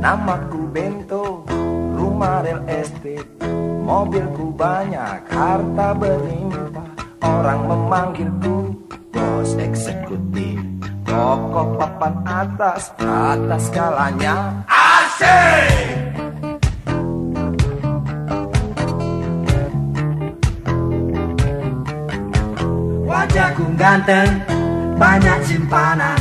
Namaku Bento, rumah real estate. Mobilku banyak, harta berlimpah. Orang memanggilku bos eksekutif. Toko papan atas, atas skalanya Asik! Wajahku ganteng, banyak simpanan.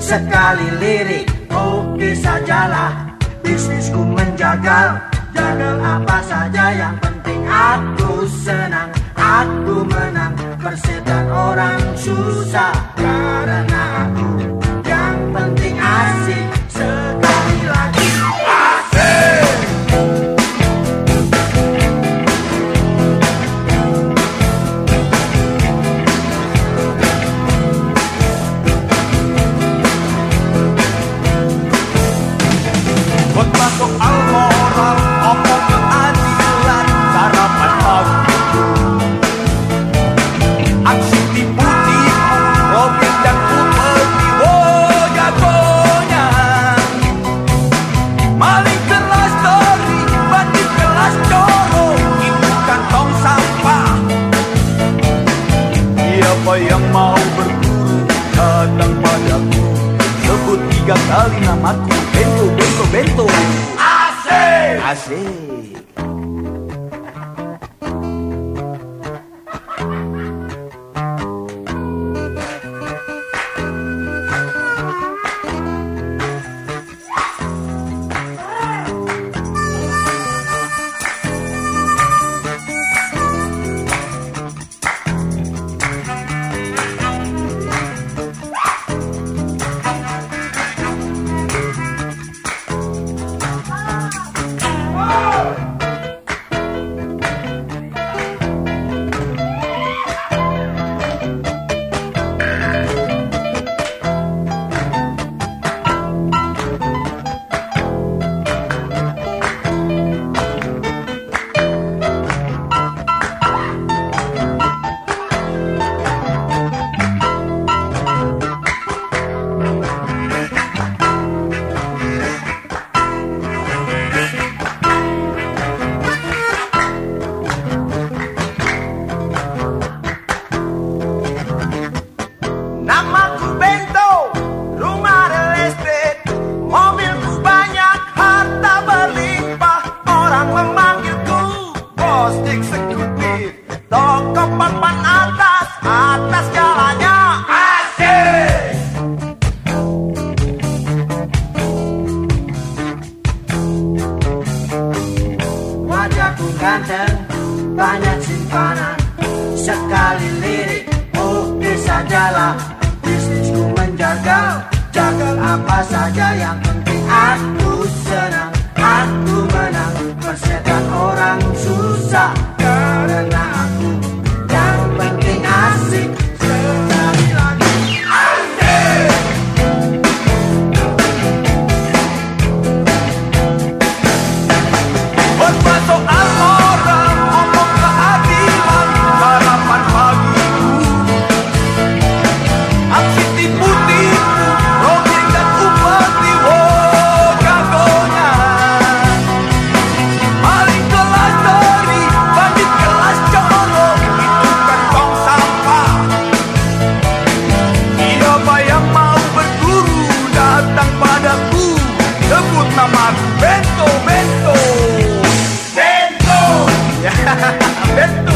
Sekali lirik, oke sajalah Bisnisku menjagal, jagal apa saja Yang penting aku senang, aku menang Persetan orang susah. Karena aku Siapa yang mau berburu, datang padaku. Sebut tiga kali namaku, bento, bento, bento. Asik! Asik ganteng Banyak simpanan. Sekali lirik Oh bisa jalan. Bisnisku menjaga Jagal apa saja yang penting. Aku senang Aku menang. Persetan orang susah. bet